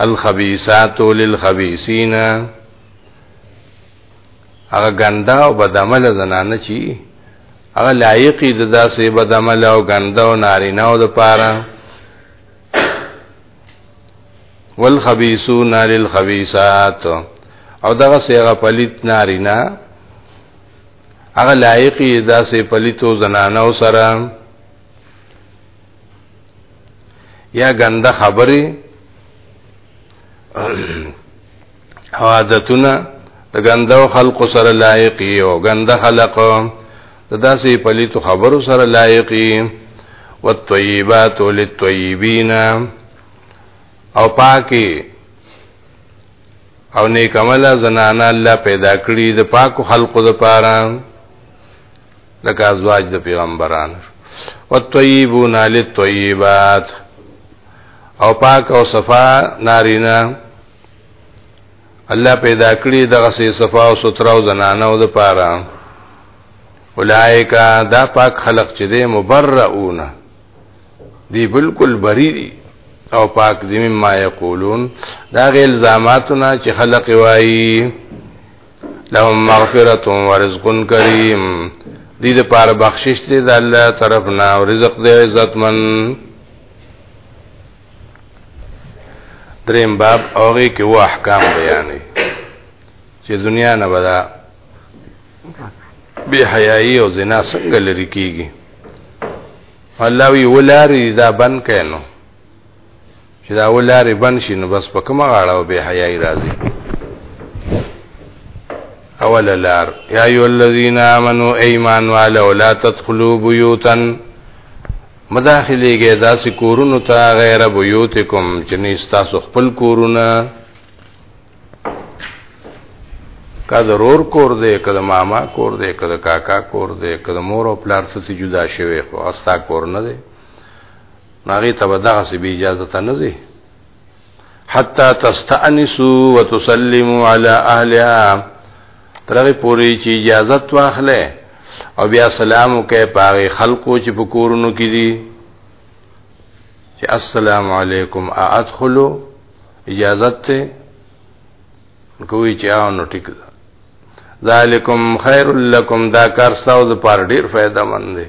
الخبيثات للخبيثين هغه ګنده او بدعمل زنانه چی هغه لایقی د داسې بدعمل او ګنده او نارینه او د پاره والخبيثون للخبيثات او دغه سیغه پلیت نارینه هغه لایقی د داسې پلیتو زنانه او سره یا ګنده خبرې او عادتونه د ګندو خلق سره لایق او ګنده خلق د داسې پلیتو خبرو سره لایق والطيبات للطيبين او پاکي او نیکمل زنانه الله پیدا کړی د پاکو خلقو لپاره لکه ازواج د پیغمبرانو والطيبون للطيبات او پاک او صفا نارینا الله پیدا کړی دغه سي صفا او ستر او زنانه او د پاره اولائک دا پاک خلق چې دې مبرؤون دی بالکل بری دی او پاک دی مما یقولون دا غی الزاماتنا چې خلق وایي لهم مغفرت و رزق کریم دی د پار بخشش دی د الله طرف نه او رزق دی عزتمن دریم باب اوغه کې و احکام بیانې چې دنیا نه بدا بی حیايي او زنا څنګه لري کیږي الله وی ولاري دا بن کینو چې دا ولارې بند شي نو بس په کومه غاړه او به حیاي راځي اول لار یا ایو الذین آمنو ایمان والو لا تدخلوا بیوتا مداخلېږي داسې کورونو ته غیر بیوتکم چې نه تاسو خپل کورونه کا ضرور کور دی کله ماما کور دی کله کاکا کور دی کله مور او پلار څخه جدا شوی خو استا کور نه دی نو هغه ته به دغه سی به اجازه ته نه ځي حتا تستانسوا وتسلموا على اهلها ترغه پوری چې اجازه واخلې او بیا سلام وکې پاره خلقو چې په کورونو کې دي چې السلام علیکم ادخلوا اجازه ته کوی چې او نو ټیک ده ذالکم خیر لکم دا کار ساو د پاره ډیر فائدہ مند دی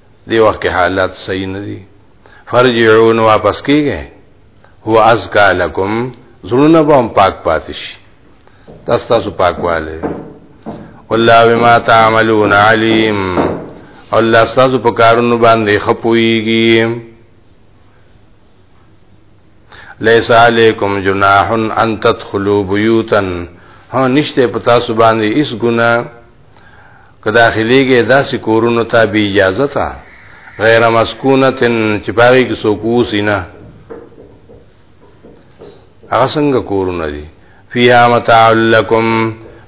دی وخت کې حالات صحیح نه دي فرجعون واپس کیږي هو ازکا لکم زړونه به هم پاک پاتې شي تاسو تاسو پاکواله والله بما تعملون علیم الله تاسو په کارونو باندې خپويږي لیس علیکم جناح ان تدخلوا بیوتا ها نشته پتا سو باندې اس ګنا که داخليږي داسې کورونو ته به اجازه تا غیر مسکونه تن چې باغی کې سوکوسینه هغه څنګه کورونه دي فیها متاع لکم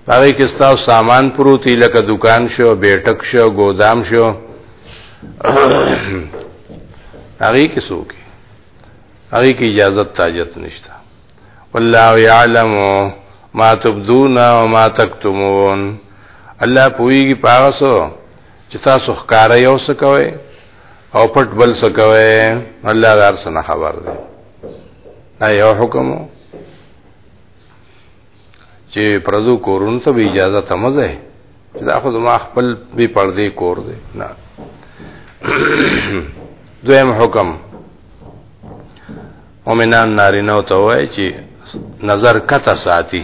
هغه کې تاسو سامان پروتي لکه دکان شو بیٹک شو ګودام شو هغه کې څوک هغه کې اجازه تاجت نشته والله يعلم ما تبدون وما تكتمون الله پويږي پاغسو چې تاسو ښکار یو څه کوي او پټ بل څه کوي الله دار سره خبر دی دا یو حکم چې پردو کورونو ته به اجازه تمزه دا خو ما خپل به پردې کور دی نه دویم حکم مؤمنان نارینه ته وایي چې نظر کته ساتي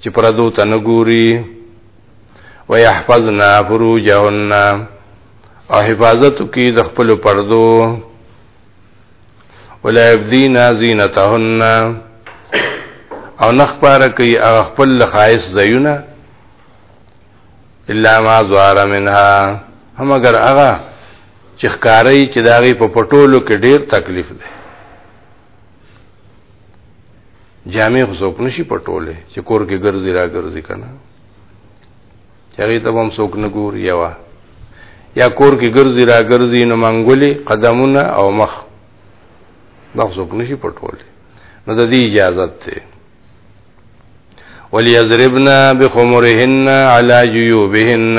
چې پردو ته نه ګوري ويحفظنا فروجهن او حفاظت کوي د خپل پردو ولا يبدينا زينتهن او نخبار کوي خپل خاص زيونه الا ما زوار منها هم اگر هغه چې ښکاری چې داغي په پټولو کې ډیر تکلیف دی جامع خو څوک نشي پټولې چې کور کې ګرځي را ګرځي کنه چاغې ته هم څوک نه ګور یوا یا کور کې ګرځي را ګرځي نو منګولي قدمونه او مخ دا څوک نشي پټولې نو د دې اجازه ته وليضربنا بخمرهن على جيوبهن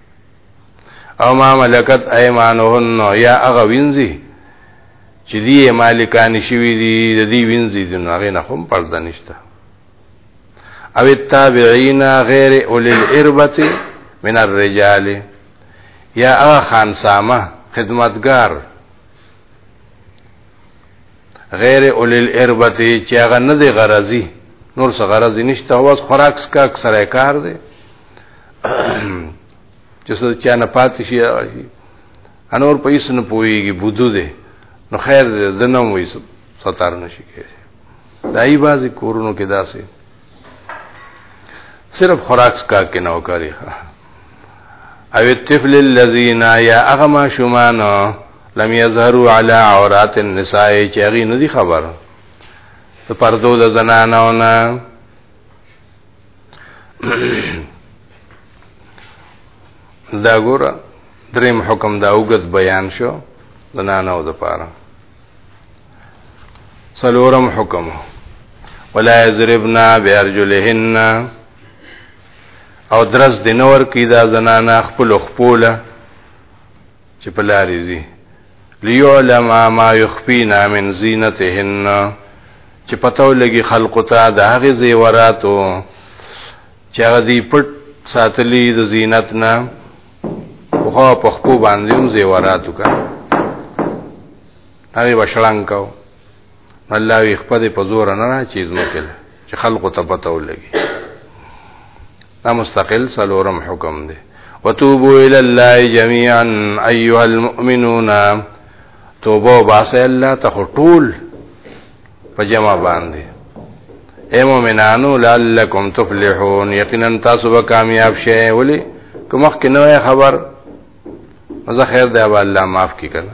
او ما ملکت ايمانهن یا هغه وینځي چې دی مالکان شوی دی د دې وینځي د هغه نه هم پرده نشته او التابعین غیر اولی الاربه من الرجال یا هغه خانسامه خدمتگار غیر اولی الاربه چې هغه نه دی غرضی نور څه غرضی نشته هوس خوراک سکا اکثره کار دی چې څه چا نه پاتې شي انور په هیڅ نه پويږي بودو دي نو خیر دې دنه وې ستار نشي کېږي دای بازي کورونو کې داسې صرف خوراک کا کې نه وکړي او الطفل الذين يا اغما شمان لم يظهروا على عورات النساء چاغي ندي خبر ته پردو د زنانو نه دا ګوره دریم حکم دا اوګد بیان شو د نانو د پاره سلورم حکم ولا یضربنا بارجلهن او درس دینور کی دا زنانه خپل خپل چې په لارې ځي ليعلم ما يخفينا من زينتهن چې پتو لګي خلق ته د هغه زیوراتو چې هغه دی پټ ساتلی د زینت نه خو په خپو باندې هم زیوراتو کا هغه بشړنګ کو الله وی خپه دې په زور نه را چیز مکل چې خلقو ته پته ولګي دا مستقل سلورم حکم دی وتوبوا الى الله جميعا ايها المؤمنون توبه باسه الله ته ټول په جما باندې اے مومنانو لعلکم تفلحون یقینا تاسو به کامیاب شئ ولی کومخ کې نوې خبر مزه خیر دی الله معاف کی کنه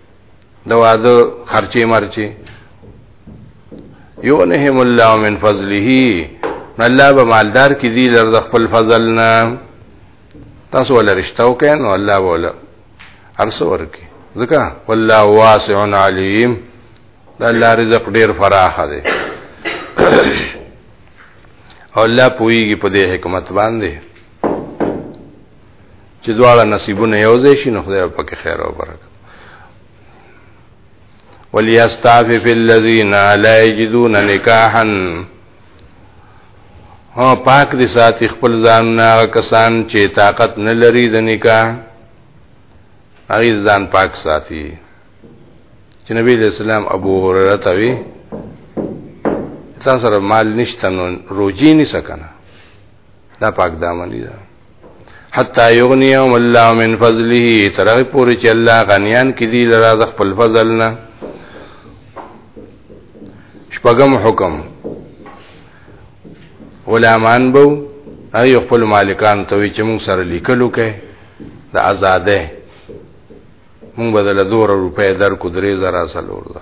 د واده خرچې مرچې یونهم الله من فضله الله به مالدار کی دی لر د خپل فضل نه تاسو ول رشتاو کین او الله بوله ارس ورکی ځکه والله واسع علیم دا الله رزق ډیر فراخ دی او الله پویږي په دې حکمت باندې چې دواړه نصیبونه یو ځای شي نو خدای په کې خیر او برکت وليستعفف الذين لا يجدون نکاحا ها پاک دي ساتي خپل ځان نه کسان چې طاقت نه لري د نکاح هغه ځان پاک ساتي چې نبی اسلام ابو هريره ته وی تاسو سره مال نشته نو روجي نه سکنه دا پاک دامنی دا حتا یغنیهم الله من فضله ترغه پوری چې الله غنیان کې دی لرا د خپل فضل نه شپږم حکم غلامان بو ای خپل مالکان ته وی چې موږ سره لیکلو کې د آزاده موږ بدل 2 روپے در کو 3000 سره ور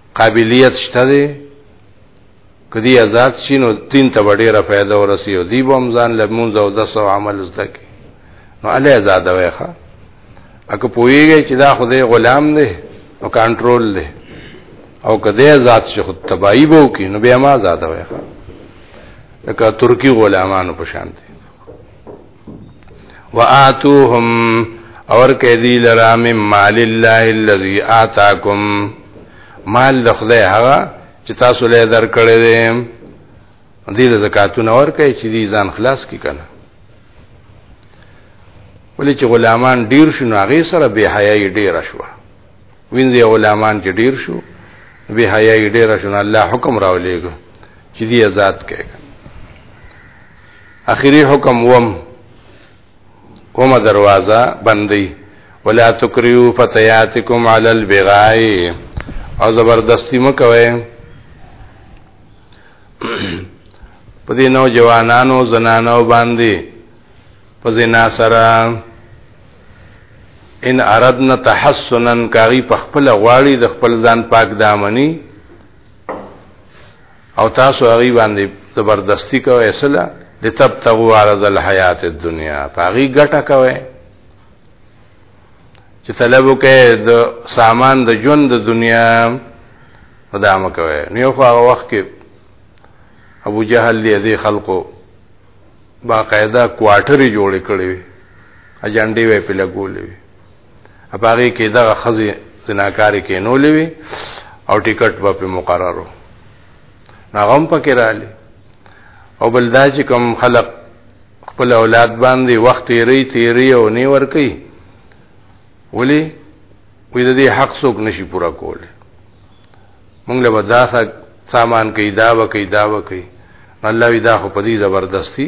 قابلیت شته دی کدی آزاد شي نو دین ته ډیره فائدہ ورسی او دی بم ځان لمونځ او د سو عمل زده کی نو علی آزاد وایخه اګه پویږي چې دا خدای غلام دی او کنټرول دی او کدی آزاد شي خود تبایی بو کی نو بیا ما آزاد وایخه لکه ترکی غلامانو په شان دی وآتوهم اور کې دی لرا مم مال الله الذي آتاکم مال د خدای هغه چې تاسو له درکړې دي دې زکاتونه اور کې چې دي ځان خلاص کی کنه ولې چې غلامان ډیر شو هغه سره به حیاي ډیر شو وینځي غلامان چې ډیر شو به حیاي ډیر شو الله حکم راولېګو چې دې آزاد کړي اخیری حکم وم کومه دروازه بندي ولا تکریو فتياتکم علی البغاء او زبردستی مکوي په دې نو جوانانو زنانو باندې په زنا سره ان اردنا تحسنا کاری په خپل غواړي د خپل ځان پاک دامني او تاسو هغه باندې زبردستی کوي اصله لتبتغوا عرض الحیات الدنیا پاغي ګټه کوي چې طلب وکړي د سامان د ژوند د دنیا مدام کوي نو خو هغه وخت کې ابو جهل دی دې خلکو باقاعده کوارټري جوړې کړې وي اجنډي وې په لګولې وي په هغه کې دغه خزي زناکاری کې نو لوي او ټیکټ به په مقررو ناغم پکې رااله او بل دا چې کوم خلق خپل اولاد باندې وخت یې تیری او نی ور کوي ولی وې د دې حق څوک نشي پورا کول مونږ له بداسه سامان کې دا وکي دا وکي الله وی دا خو په دې زبردستی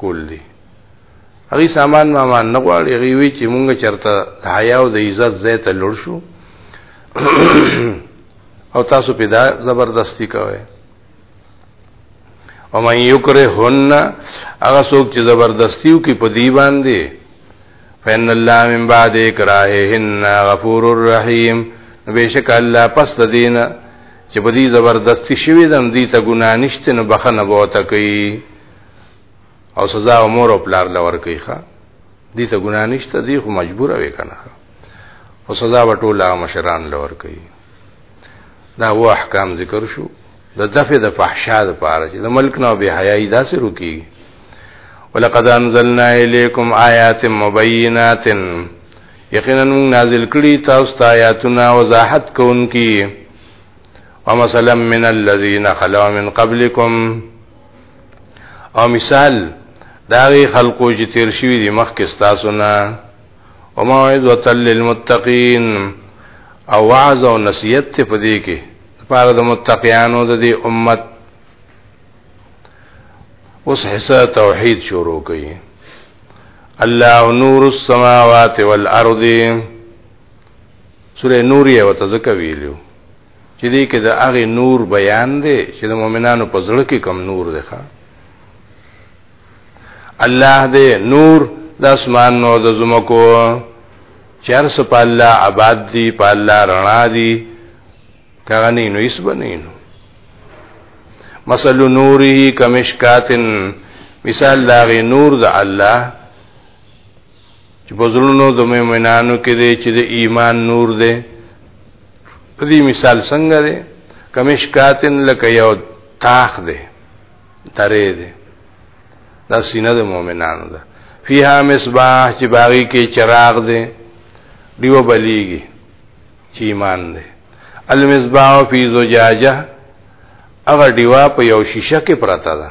کول دي هغه سامان ما مان نه غواړي هغه وی چې مونږ چرته د حیا او د عزت زې ته لړ شو او تاسو په دا زبردستی کوئ او مې یکرهن هغه څوک چې زبردستیو کې په دی باندې فین الله من بعد اکراههن غفور الرحیم بشک الله پس د دینه چې په دې زبردستی شوی دم دې ته ګنا نشته نو بخنه بوته کوي او سزا او مور او پلار لور کوي ښا دي ته ګنا نشته دي خو مجبور وي کنه او سزا وټوله مشران لور کوي دا و احکام ذکر شو د دفع د فحشا د پاره چې د ملک نو به حیاي داسې روکي ولقد انزلنا الیکم آیات مبینات یقینا نازل کړي تاسو ته آیاتونه وضاحت کوونکي ومثلا من الذين خلوا من قبلكم او مثال داغي خلقو چې تیر شوی دي مخکې تاسو نه او موعظه للمتقین او وعظ او نصیحت ته پدې کې لپاره د متقینانو د دې امت اوس حصہ توحید شروع کړي الله نور السماوات والارض سوره نور یې وته ځکه ویلو چې دې کې د هغه نور بیان دی چې د مؤمنانو په زړه کې کم نور دی ښا الله دې نور د اسمان نو د زمکو چر سپ الله آباد دی په الله رڼا دی کغه نه نو اس بنینو مثل نوره کمشکاتن مثال داغه نور د الله چې په زړونو د مؤمنانو کې دی چې د ایمان نور دی په دې مثال څنګه دی کمشکاتن لکه یو تاخ دی ترې دی دا سینه د مؤمنانو ده فیها مصباح چې باغی کې چراغ دی دیو بلیږي چې ایمان دی المصباح فی زجاجه هغه دیوا په یو شیشه کې پراته ده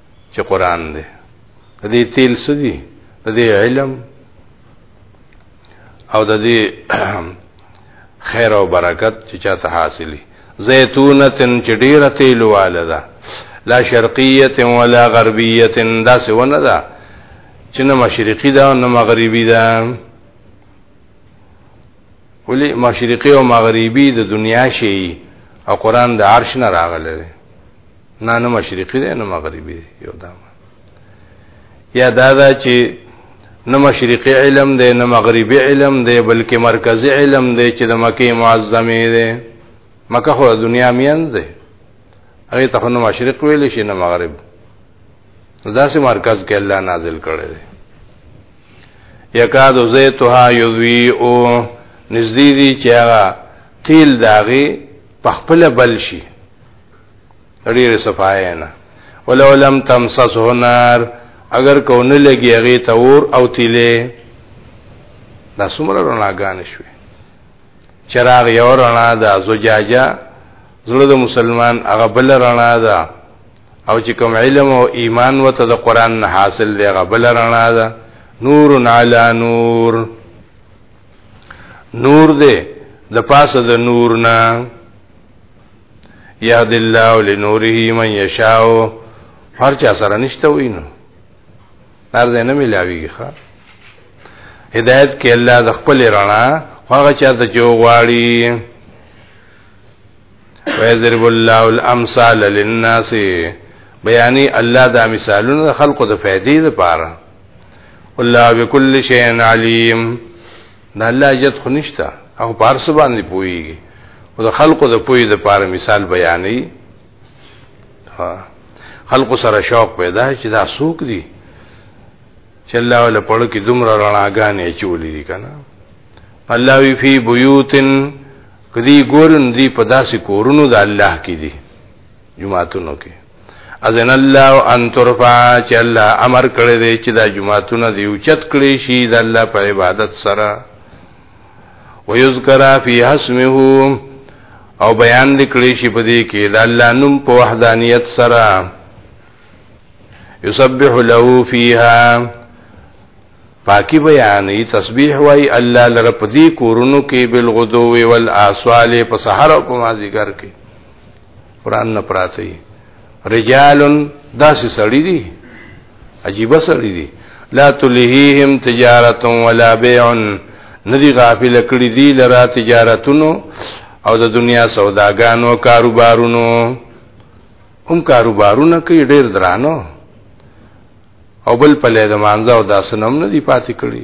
چې قران دی د دې تیل سدي د دې علم او د دې خیر او برکت چې چاته حاصلې زيتونه تن چې ډیره تیل والده لا شرقیه ولا غربیه دا څه ونه ده چې نه مشرقي ده نه مغربي ده ولی مشرقي او مغربي د دنیا شي او قران د عرش نه راغله نه نه مشرقي دی نه مغربي دی یو دا یا دا دا چې نه مشرقي علم دی نه مغربي علم دی بلکې مرکزي علم دی چې د مکه معظمه دی مکه خو د دنیا میان دی هغه ته نه مشرق ویل شي نه مغرب دا سه مرکز کې الله نازل کړی دی یکاد زیتها یذیئو نزدیدی چې هغه تیل داغي پخپل بل شي ډېر صفای نه ولو لم تمسسه نار اگر کو نه لګي هغه ته اور او تیلې دا څومره رڼاګان شوي چراغ یو رڼا ده زجاجه زړه د مسلمان هغه بل رڼا ده او چې کوم علم او ایمان وته د قران نه حاصل دی هغه بل رڼا ده نور علی نور نور دې د پاسه د نور نه یهد الله لنوره من یشاء هر چا سره نشته وینو هر ځای نه ملاویږي ښا هدایت کې الله د خپل رڼا هغه چا ته جو غواړي ويضرب الله الامثال للناس بیانې الله دا مثالونه خلقو د فائدې لپاره الله بكل شيء عليم نه الله اجت خو نشته هغه په هر څه باندې پوهیږي او د خلقو د پوهې د پاره مثال بیانې ها خلقو سره شوق پیدا چې دا سوق دي چې الله ول پړو کې دومره رڼاګانې چولې دي کنه الله وی فی بیوتن کدی ګورن دی په داسې کورونو د الله کې دي جمعاتونو کې اذن الله ان ترفع چې الله امر کړی دی چې دا جمعهتون دی او چت کړی شي د الله په عبادت سره ويذكر في اسمه او بیان لیکلی شي په دې کې د الله نوم په وحدانیت سره یسبح له فیها پاکی بیانې تسبیح وای الله لره په دې کورونو کې بالغدو والآصال په سحر او په مازیګر کې قران نه پراته دي رجال داسې سړی دي عجیب سړی دي لا تلهیهم تجارت ولا بیع ندی غافل کړی دی لرا تجارتونو او د دنیا سوداګانو کاروبارونو هم کاروبارونه کوي ډیر درانو او بل په لید مانځه او داسنم ندی پاتې کړی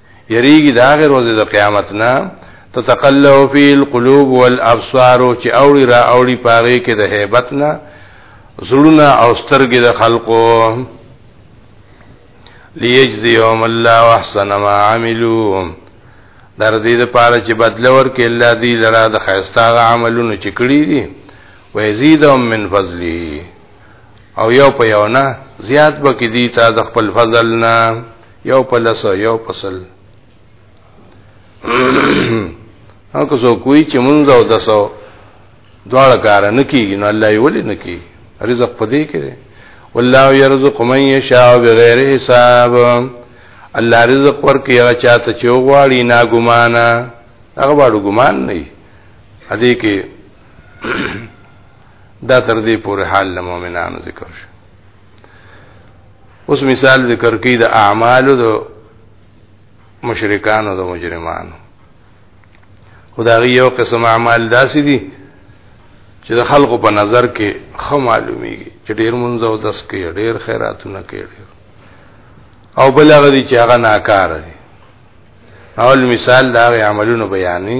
یریږي دا غیر ورځ د قیامت نه تتقلو فی القلوب والابصار چې اوړي را اوړي پاره کې د hebat نه زړونه او سترګې د خلقو لیجزیهم الله احسن ما عملوا در دې د پاره چې بدل ورکې الله دې لرا د خیستا عملونو چې کړی دي و یزيدهم من فضله او یو په یو نه زیات بکې دي تا د خپل فضل نه یو په لسو یو په سل هغه څو کوی چې مونږ او دسو دواړه کار نه کیږي نو الله یې ولې نه کیږي رزق پدې کې دی والله يرزق من يشاء بغیر حساب الله رزق ورکي هغه چاته چې وغواړي نا ګمانه هغه واړو ګمان نه دی هدي کې دا تر دې پورې حال مؤمنانو ذکر شو اوس مثال ذکر کوي د اعمالو د مشرکانو د مجرمانو خدای یو قسم اعمال داسې دي چې د خلکو په نظر کې خه معلومیږي چې ډیر منځ او دس کې ډیر خیراتونه کې ډیر او بلغه دي چې هغه ناکاره دي اول مثال دا عملونه بیانې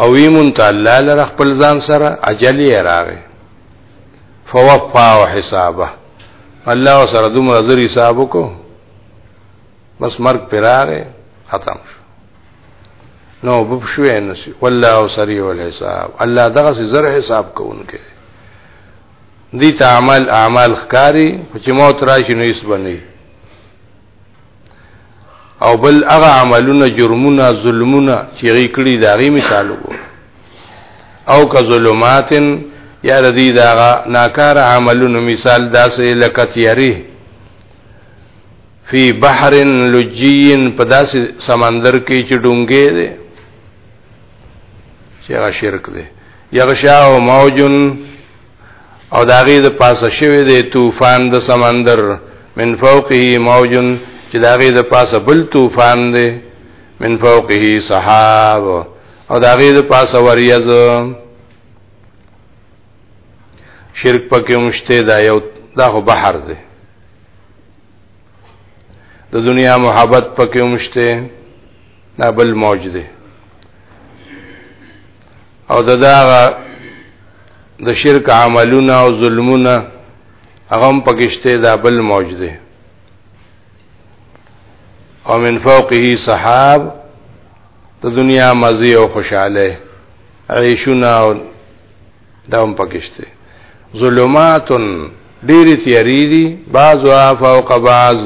او وی مونږ ته الله لره خپل ځان سره اجل یې راغی فوفا او حسابه الله سره دومره زری حساب وکړو بس مرګ پر راغی ختم شو نو بپښوې نسی والله سریع الحساب الله دغه زر حساب کوونکې دي تعمل اعمال خکاری چې موت راشي نو یې سبنه او بل هغه عملونه جرمونه ظلمونه چې غي کړی دا غي مثال وګور او که ظلماتن یا د دې دا ناکار عملونو مثال داسې لکه تیری فی بحر لجین په داسې سمندر کې چې ډونګې دي چې هغه شرک دی یغشا او موجن او داغي د پاسه شوی دی طوفان د سمندر من فوقه موج چې داغي د پاسه بل طوفان دی من فوقه سحاب او داغي د پاسه وریاض شرک پکې مشته دا یو دا خو بحر دی د دنیا محبت پکې مشته دا بل موج دی او د داغه د شرک عملونه او ظلمونه هغه هم پکشته دا بل موج دی او من فوقه صحاب د دنیا مزي او خوشاله عيشونه او دا هم پکشته ظلمات ډېری تیاری دي بعض فوق بعض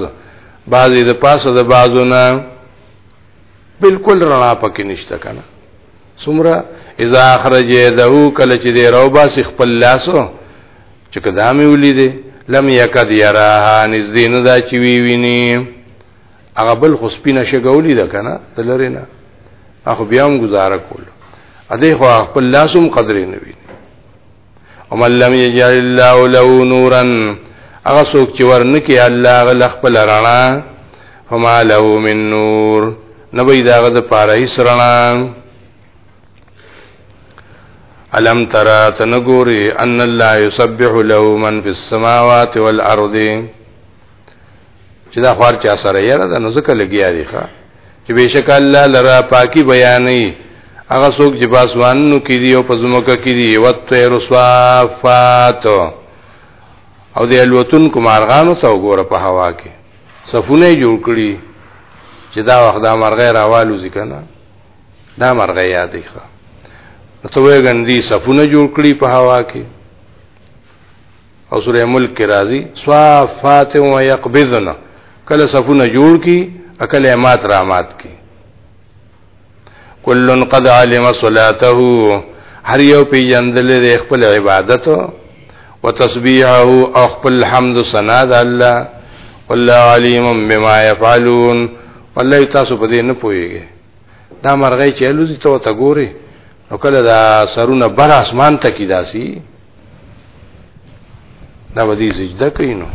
بعضی د پاسه د بعضونه بالکل رڼا پکې نشته کنه سمرا اذا اخرج يده کله چې دی رو باس خپل لاسو چې کدامي ولیدې لم یکد یراها نزدې نه دا چې وی ویني هغه بل خو سپینه شګولې ده کنه تلری نه اخو بیا هم گزاره کول ا دې خو خپل لاسوم قدرې نه ویني ومن لم يجعل الله له نورا هغه څوک چې ورنکي الله غل خپل رڼا فما له من نور نبي داغه د پاره هیڅ رڼا الم ترى تنغوري ان الله يسبح له من في السماوات والارض چې دا خوار چا سره یې را ده نو ځکه لګیا دی ښا چې بشک الله لرا پاکي بیانې هغه څوک چې پاسوانو کې دی او پزموکه کې دی او تیر صفات او د الوتن کومارغانو ته وګوره په هوا کې صفونه جوړ کړی چې دا وخت دا مرغه راوالو ځکنه دا مرغه یادې ښه نو ته وګندي صفونه جوړ کړی په هوا کې او سوره ملک کې راځي صافات و يقبضن کله صفونه جوړ کی اکل مات را مات کی کلن قد علم صلاته هر یو پی جندل د خپل عبادت او تسبیحه او خپل حمد ثنا د الله والله علیم بما يفعلون والله تاسو په دې نه پويږئ دا مرغې چې الوزي ته وته ګوري نو کله دا سرونه بر اسمان ته کی داسي دا ودی سجده کوي نو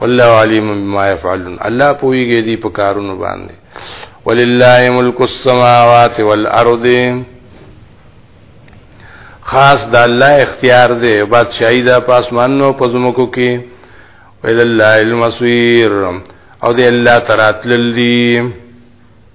والله علیم بما يفعلون الله پويږي دي په کارونو باندې ولله ملک السماوات والارض خاص د الله اختیار دی بادشاہي د پاسمانو په زمکو کې ولله المسویر او دی الله تراتل دی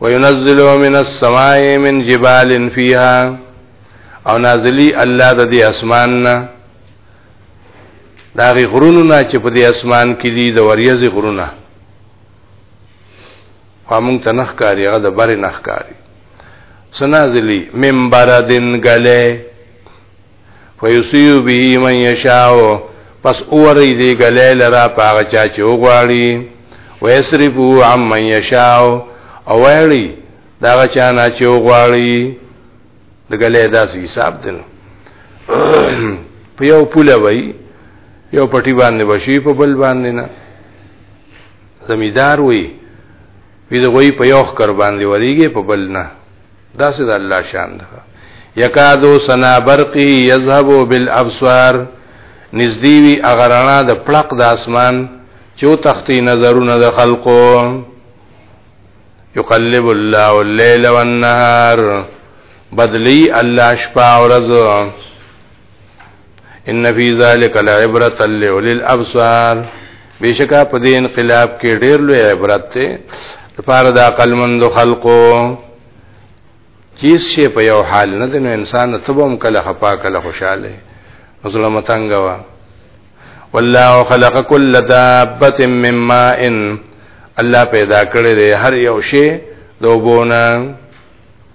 وينزل من السماء من جبال فيها او نازلی الله د دې اسمان نه دا غي غرونو نه چې په دې اسمان کې دي د وریځي غرونه فامون ته نخ کاری هغه د بری نخ کاری سنازلی من بردن گله فیصیب به من یشاو پس اوری دی گلی لرا پاغ چا چې وغواړي ویصرفو عم من یشاو او ویړي داغه چا نه چې وغواړي د گلی داسې حساب دی نو په یو پوله وای یو پټی باندې بشي په بل باندې نه زمیدار وای وی د غوی په یو خر باندې وریږي په بل نه دا سید الله شان ده یکادو سنا برقی یذهبو بالابصار نزدی وی اغرانا د پړق د اسمان چو تختی نظرونه د خلقو یقلب الله الليل والنهار بدلی الله شپه او ورځ ان فی ذلک لعبرۃ لأولی الابصار بشکا په دې انقلاب کې ډېر لوی عبرت ته لپاره د عقل مند خلقو چیز شي په یو حال نه د انسان ته به هم کله خپا کله خوشاله ظلم تنګ وا والله خلق كل دابه من ماء الله پیدا کړی دی هر یو شی دوبونه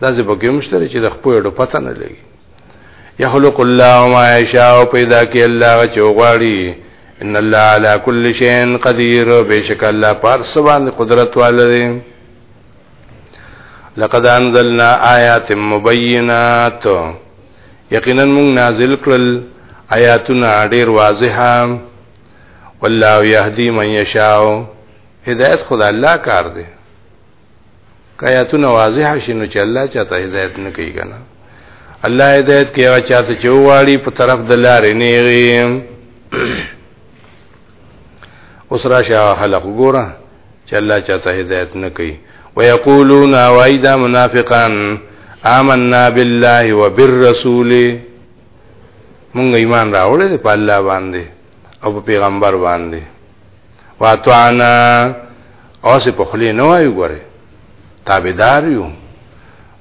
دا ځې پکې مشتري چې د خپل ډو پته نه لګي يخلق الله ما يشاء پیدا کې الله چوغاړي ان الله على كل شيء قدير بشک الله پر سبحان قدرت والده لقد انزلنا آیات مبینات یقینا موږ نازل کړل آیاتونه ډیر واضحه والله يهدي من يشاء هدایت خدای الله کار دی کایاتونه واضح شینو چې الله چاته هدایت نه کوي کنه الله هدایت کوي هغه چاته چې وواړي په طرف د لارې نه یې اوس راشه خلق ګوره چې الله چاته هدایت نه کوي ويقولون وايدا منافقان آمنا بالله وبالرسول مونږ ایمان راوړل په الله باندې او په پیغمبر باندې واتوانا او سه په خلی نه وایو ګوره تابعدار یو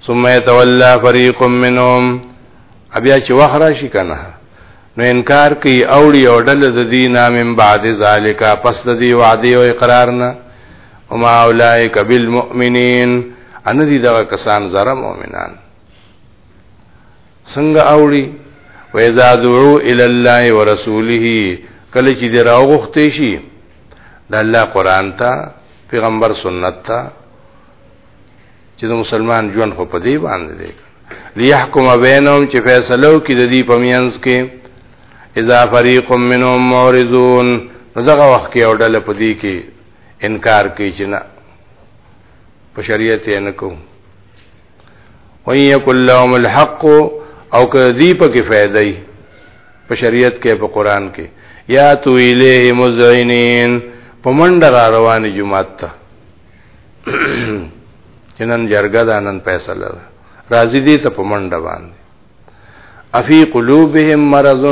ثم يتولى فريق منهم بیا چې وخت راشي کنه نو انکار کوي اوړي او ډل د دینه من بعد ذالک پس د دی وعده او اقرار نه وما اولئک بالمؤمنین ان دي دغه کسان زره مؤمنان څنګه اوړي و اذا دعو الى الله ورسوله کله چې دی راوغختې شي د الله قران ته پیغمبر سنت ته چې د مسلمان ژوند خو په دې باندې دی ليحكم بينهم چې فیصلو کې د دې پمینس کې اذا فريق منهم معرضون دغه وخت کې اورډل په دې کې انکار کوي چې نه په شریعت یې نه کوم وان یکل لهم الحق او کذی په کې فائدې په شریعت کې په قران کې یا تو الیه مزینین په منډه را روان جمعات ته جنن جرګه ده نن فیصله ده راضی دي ته په منډه باندې افی قلوبهم مرض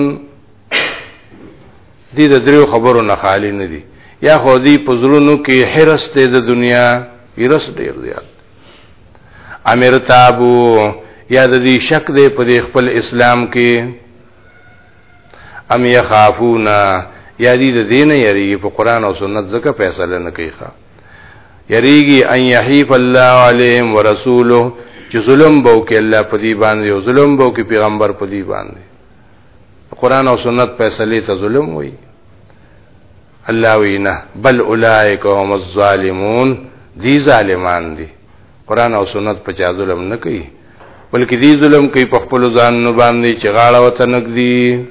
دې د دریو خبرو نه خالی نه دي یا خو دې پزړونو کې حرس ته د دنیا حرس ډیر زیات امر تابو یا د دې شک دې په دې خپل اسلام کې ام یخافون یا دې د دین یریږي په قران او سنت ځکه فیصله نه کوي ښا یریږي ان یحیف الله علیهم ورسوله چې ظلم بو کې الله په دې باندې او ظلم بو کې پیغمبر په دې باندې قران او سنت فیصله ته ظلم وایي الله وینا بل اولائک هم الظالمون دی ظالمان دی قران او سنت په چا ظلم نه کوي بلکې دی ظلم کوي په خپل ځان نه باندې چې غاړه وته نګدي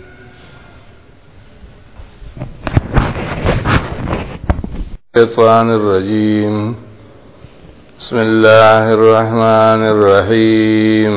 الشيطان الرجيم بسم الله الرحمن الرحيم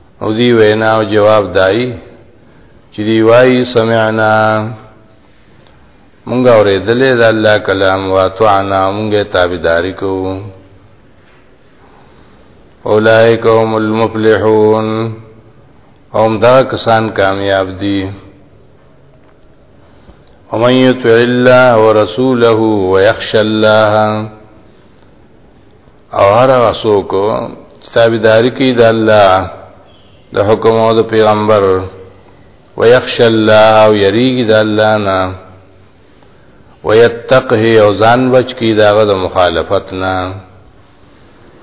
او دی وینا او جواب دای چې دی وای سمعنا مونږ اورېدلې د الله کلام واتعنا مونږه تابعداري کوو اولائک هم المفلحون هم دا کسان کامیاب دي ومن يطع الله ورسوله ويخشى الله او هر هغه څوک چې تابعداري کوي د الله د حکم او د پیغمبر ويخش الله او يريږي د الله نه ويتقه او ځان بچ کی داغه د مخالفت نه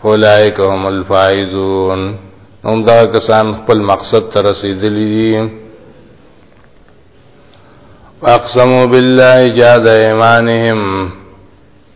اولئک هم الفائزون هم دا کسان خپل مقصد ته رسیدلی دي واقسموا بالله جاد ايمانهم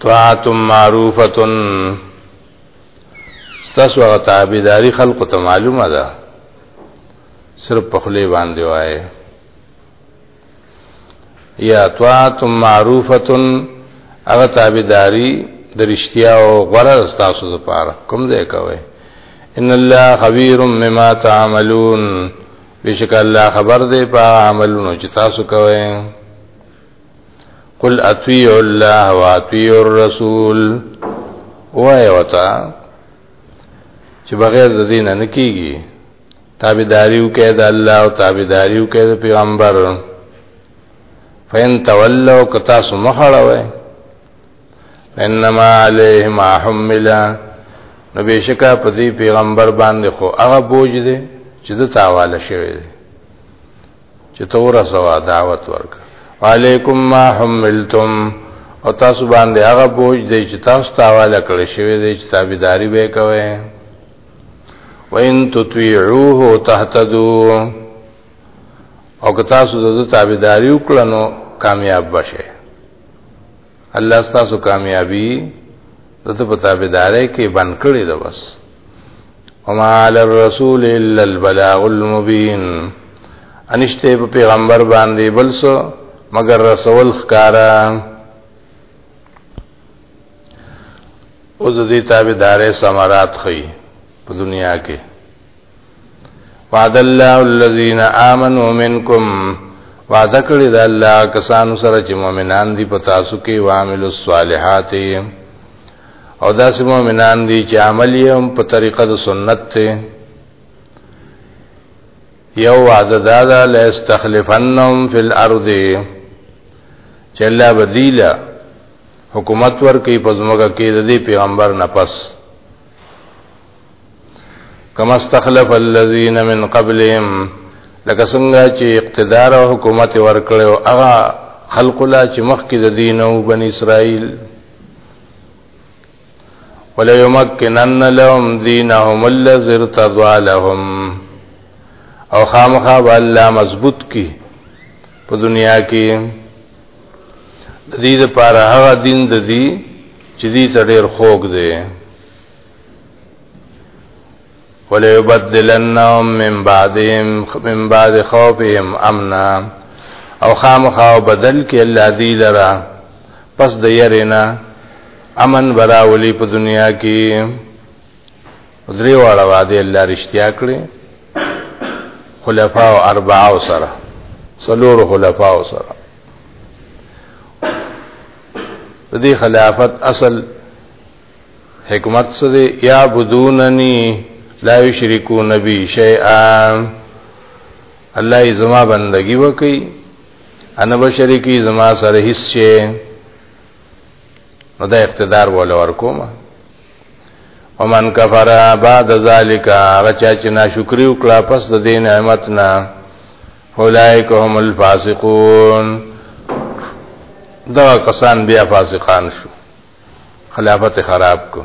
طاعت معروفه تاسو هغه تابعداري خلکو ته معلومه ده صرف په خلی باندې وای یا طاعت معروفه هغه تابعداري د رښتیا او غره تاسو لپاره کوم ځای کوي ان الله خبير مما تعملون بشک الله خبر دی په عملونو چې تاسو کوئ قل اطیع الله و اطیع الرسول وای وتا چې بغیر د دین نه کیږي تابعداریو کې د الله او تابعداریو کې د پیغمبر فین تولوا کتا سمخړوي انما علیه ما حملا نو بشکا په دې پیغمبر باندې خو هغه بوج دی چې د تاواله شوی دی چې ته ورسوا دعوت ورکړه وعلیکم ما حملتم او تاسو باندې هغه بوج دی چې تاسو تاواله کړی شوی دی چې تابعداري به کوئ وان تطيعوه تهتدوا او که تاسو د تابعداري وکړنو کامیاب بشئ الله ستاسو کامیابی دته په تابعداري کې بند کړی دا بس وما على الرسول الا البلاغ المبين انشته په پیغمبر باندې بل څه مگر رسول خکارا او د دې تابعداري ثمرات خي په دنیا کې وعد الله الذين آمنوا منكم وعد کړی د الله کسانو سره چې مؤمنان دي په تاسو کې وامل الصالحات او داس مؤمنان دي چې عمل یې هم په طریقه د سنت ته یو وعد دادا لا استخلفنهم فی الارض چې الله بدیلا حکومت ورکې پزموګه کې د دې پیغمبر نه پس کما استخلف الذين من قبلهم لکه څنګه چې اقتدار او حکومت ورکړي او هغه خلق لا چې مخکې د دین او بنی اسرائیل ولا يمكنن لهم دينهم الذي ارتضى لهم او خامخا الله مضبوط کی په دنیا کې د دې لپاره هغه دین د دې چې دې ته ډېر خوګ دی وليبدلنهم من بعدهم من بعد خوفهم امنا او خامخا بدل کې الله دی لرا پس د يرنا امن براولي په دنیا کې درې واړه وعده الله رښتیا کړې خلفاء اربعه سره څلور خلفاء سره د دې خلافت اصل حکمت څه دی یعبدوننی لا یشرکون بی شیئا الله ای زما بندگی وکي انا بشریکی زما سره هیڅ شي نو دا اقتدار ولا ورکوم ومن کفر بعد ذالک هغه چا چې ناشکری وکړه پس د دې نعمت نه اولائک هم الفاسقون دا کسان بیا فاسقان شو خلافت خراب کو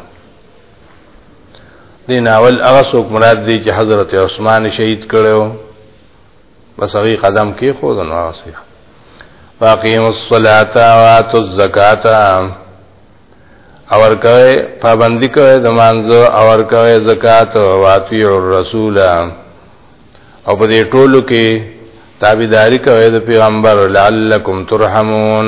دین اول هغه څوک مراد دی چې حضرت عثمان شهید کړو بس هغه قدم کې خو دنو واسي واقیم الصلاۃ و اتو الزکات اور کوي پابندي کوي د مانزو اور کوي زکات او اطیع الرسول او په دې ټولو کې تابعداري کوي د پیغمبر لعلکم ترحمون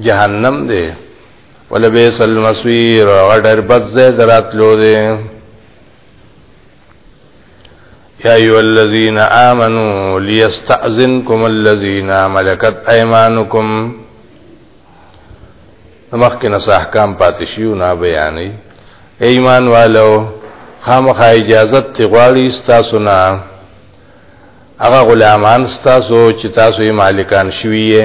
جهنم دی ولا بیس المسویر غډر بس زه درات لو دی یا ایو الذین آمنو لیستأذنکم الذین ملکت ایمانکم مخکې نس احکام پاتې شیو نه بیانې ایمان والو خامخا اجازه تی غواړي تاسو نه هغه غلامان تاسو چې تاسو یې مالکان شوی یې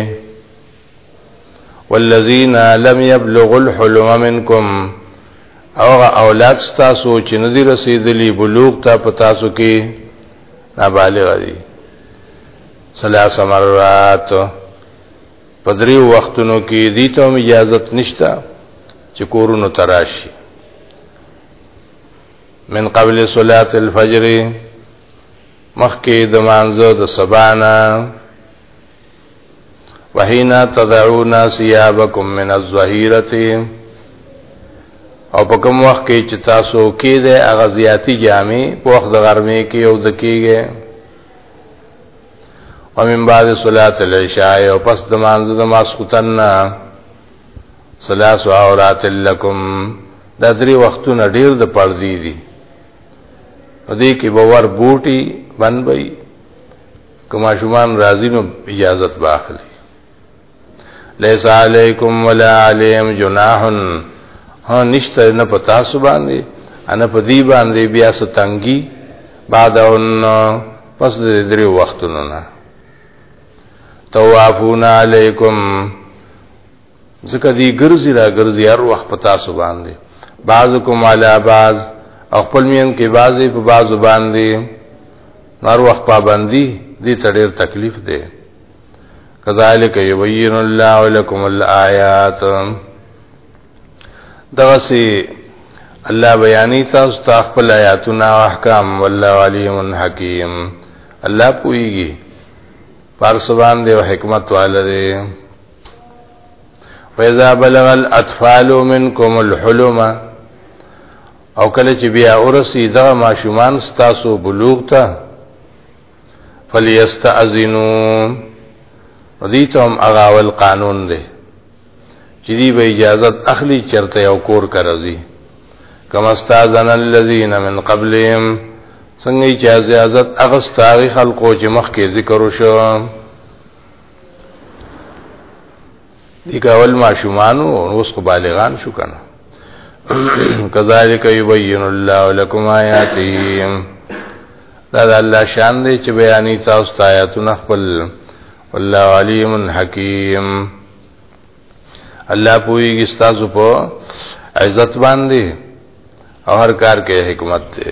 والذین لم یبلغوا الحلم منکم او اولاد تاسو چې ندی رسیدلی بلوغ ته پتاسو کې نابالغ دي ثلاث مرات پدری وختونو کې دي ته اجازه نشته چې کورونو تراشي من قبل صلاه الفجر مخکې د مانزه د سبانا وحینا تدعون ثيابکم من الظهیرة او په کوم وخت کې چې تاسو کې ده هغه زیاتی جامې په وخت د غرمې کې او د کېږي ومن بعد صلات العشاء او پس د مانځه د ماسختن ثلاث عورات لكم دا درې وختونه ډیر د پردي دي په دې کې باور بوټي بنبي که ماشومان راځي نو اجازت به اخلي لیس علیکم ولا علیم جناح ها نشته نه په تاسو باندې انا په دې باندې بیا ستنګي بعد ان پس د درې وختونو نه توافون علیکم ځکه دی ګرځي را ګرځي هر وخت په تاسو باندې بعضکم علی بعض او خپل مین کې بعضې په بعضو باندې هر وخت پابندي دې ته ډېر تکلیف دی کذالک یبین الله لكم الآیات دغه سي الله بیانې تاسو ته خپل آیاتونه او احکام والله علیم حکیم الله پویږي پارسوان دی او حکمت والده فاذا بلغ الاطفال منكم الحلم او کله چې بیا ورسی دغه ماشومان ستاسو بلوغ ته فليستاذنو دې ته هم هغه اول قانون دی چې دې به اجازه اخلي چرته یو کور کرځي کما استاذن الذين من قبلهم څنګه چې اجازه اغستاري خلکو چې مخکې ذکر وشو دی کاول ماشومانو اوس خو بالغان شو کنه کذالک یبین الله لكم آیاته دا د الله شان دی چې بیانې تاسو ته آیاتونه خپل والله علیم حکیم الله پویږي تاسو په عزت باندې او هر کار کې حکمت دی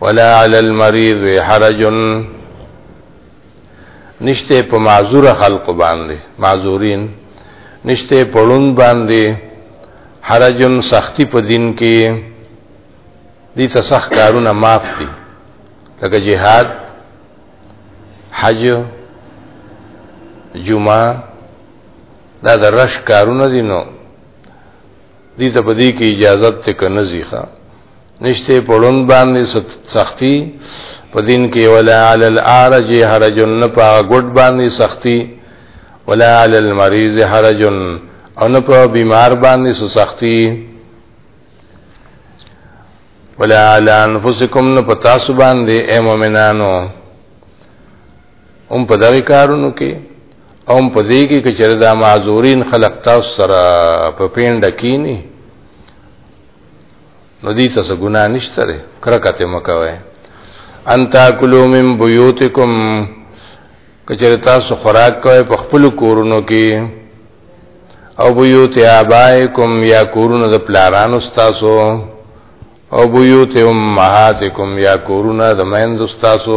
ولا علی المریض حرج نشته په معذور خلق باندې معذورین نشته پړون باندې حرج سختی په دین کې دي څه سخت کارونه معاف دي لکه جهاد حج جمعه دا د رش کارونه دي نو دي ته پدې کې اجازه ته کنه زیخه نشته پړون باندې سختی پدین کې ولا علی الارج حرج نه په ګډ باندې سختی ولا علی المریض حرج او نه په بیمار باندې سختی ولا علی انفسکم نه پتا سو باندې اے مؤمنانو هم په دغه کارونو کې او هم په دې کې چې چېرې دا معذورین خلق تاسو سره په پینډه کینی نو دې تاسو ګناه نشته لري کرکته مکوي انت کلوا من بیوتکم کچره تاسو خوراک کوئ په خپل کورونو کې او بیوت آبائکم یا کورونه د پلارانو تاسو او بیوت امهاتکم یا کورونه د مین تاسو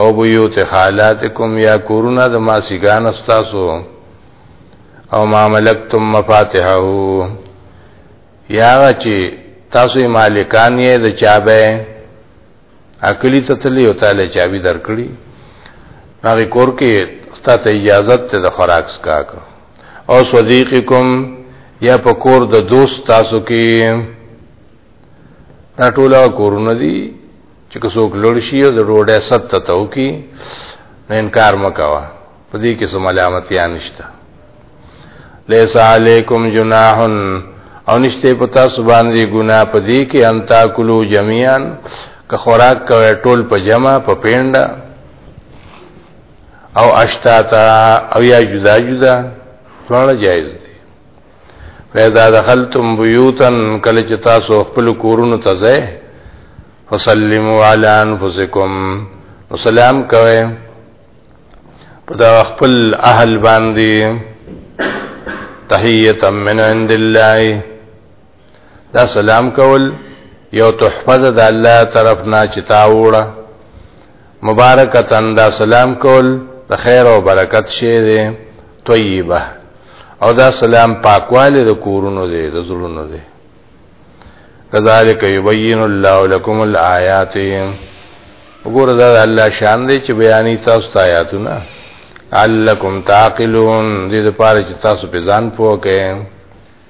او بیوت خالاتکم یا کورونه د ماسیګان استاسو او ما ملکتم مفاتحه یا چې تاسو مالکان یې د چابه اکلی ته تللی او تعالی چابي درکړي هغه کور کې ستاسو اجازه ته د خوراک سکاک او صدیقکم یا په کور د دوست تاسو کې دا ټول کورونه دي چې که څوک لړ شي او د ډوډۍ ست ته تو کی نه انکار مکوا په دې کې سم علامت یا نشته لیس علیکم جناح او نشته پتا سبحان دی ګنا په دې کې انتا کلو جميعا که خوراک کوي ټول په جمع په پینډه او اشتاتا او یا جدا جدا ټول جایز فاذا دخلتم بيوتا کله چې تاسو خپل کورونو ته ځئ فسلموا على انفسكم وسلام کوئ په دا خپل اهل باندې تحیه من عند الله دا سلام کول یو تحفظ د الله طرف نه چتا وړه مبارکتا دا سلام کول د خیر او برکت شی دی طیبه او دا سلام پاکواله د کورونو دی د زړونو دی کذالک یبین الله لكم الآیات وګوره دا الله شان دی چې بیانې تاسو ته آیاتونه علکم تعقلون دې لپاره چې تاسو په ځان پوه کړئ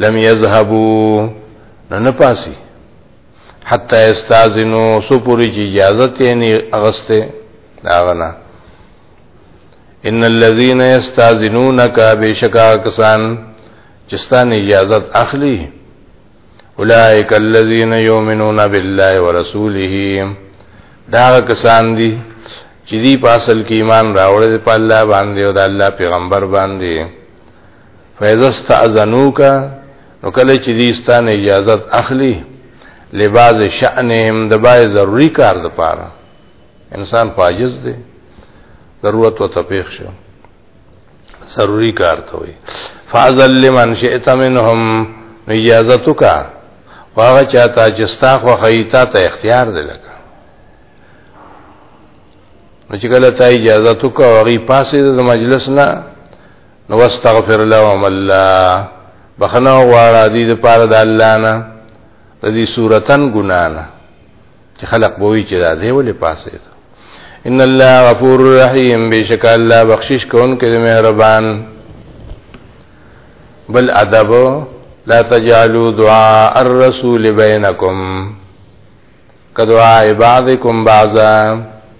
لم يذهبوا نه نه پاسي حتی استاذنو سو پوری چې اجازه ته نه اغسته داغنا ان الذين يستاذنونك بشکا کسان چې ستان اجازه اخلي اولئک الذين يؤمنون بالله ورسوله دا کسان دي چې دی په اصل کې ایمان راوړل په الله باندې او د الله پیغمبر باندې فاذا استاذنوک نو کله چې دې ستانه اجازه اخلي لباز شأنهم د بای ضروری کار د پاره انسان فاجز دی ضرورت وته پیښ شو ضروری کار ته وي فاذل لمن شئت منهم اجازه تو کا واغه چاته چې ستا خو خیتا ته اختیار دی لکه نو چې کله ته اجازه تو کا وغي پاسې د مجلس نه نو واستغفر لهم الله بخنه غواړه دې د پاره د الله نه د دې صورتن ګنا نه چې خلق بوي چې دا دی ولې پاسې ده ان الله غفور رحیم بشک الله بخشش کوونکی دی مهربان بل ادب لا تجعلوا دعاء الرسول بينكم كدعاء بعضكم بعضا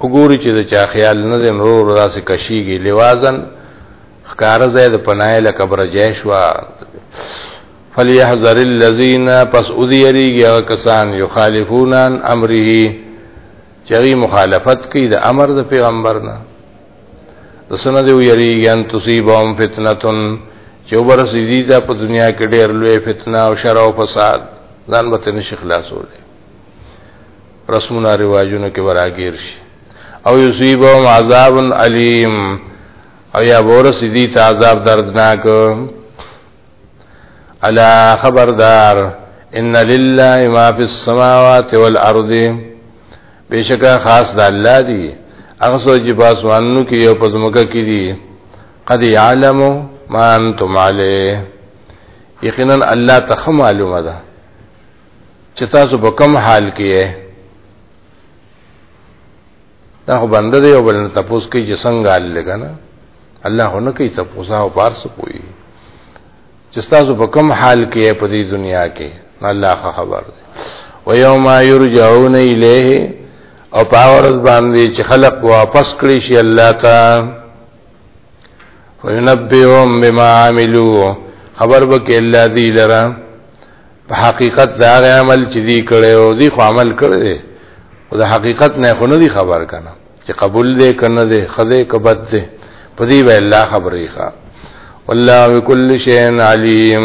وګوري چې د چا خیال نه دی نور داسې کشیږي لوازن ښکار زید پنای لکه برجه شو فلیحذر الذین پس اذیریږي هغه کسان یخالفون عن امره چری مخالفت کوي د امر د پیغمبر نه د سنه دی ویریږي ان تصيبهم فتنه چې ورسې دي په دنیا کې ډېر لوی فتنه او شر او فساد ځان به تنه شي خلاصول رسمونه رواجونو کې براګیر شي او یصيبهم عذاب الیم او یا ورس دي ته عذاب دردناک الا خبردار ان لله ما فی السماوات والارض بشکا خاص د الله دی هغه سوچ په اسمانونو کې او په زمکه کې دي قد يعلم ما انتم عليه یقینا الله ته معلومه ده چې تاسو په کوم حال کې یې دا خو بنده دی او بل نه تاسو کوي چې څنګه حال لګنه الله هو نه کوي تاسو او پارس کوي چې تاسو په کوم حال کې په دې دنیا کې الله خبر دی و یوم یرجعون الیه او پاورز باندې چې خلق واپس کړی شي الله ته وینبئهم بما عملوا خبر بک الذی لرا په حقیقت دا غي عمل چې دی کړي او دی خو عمل کړي او د حقیقت نه خو نه دی خبر کنه چې قبول دې کنه دې خده کبد دې په دې وی الله خبرې ښا والله بكل شيء عليم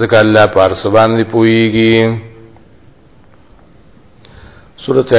ځکه الله پر سبحان دی پويږي سورته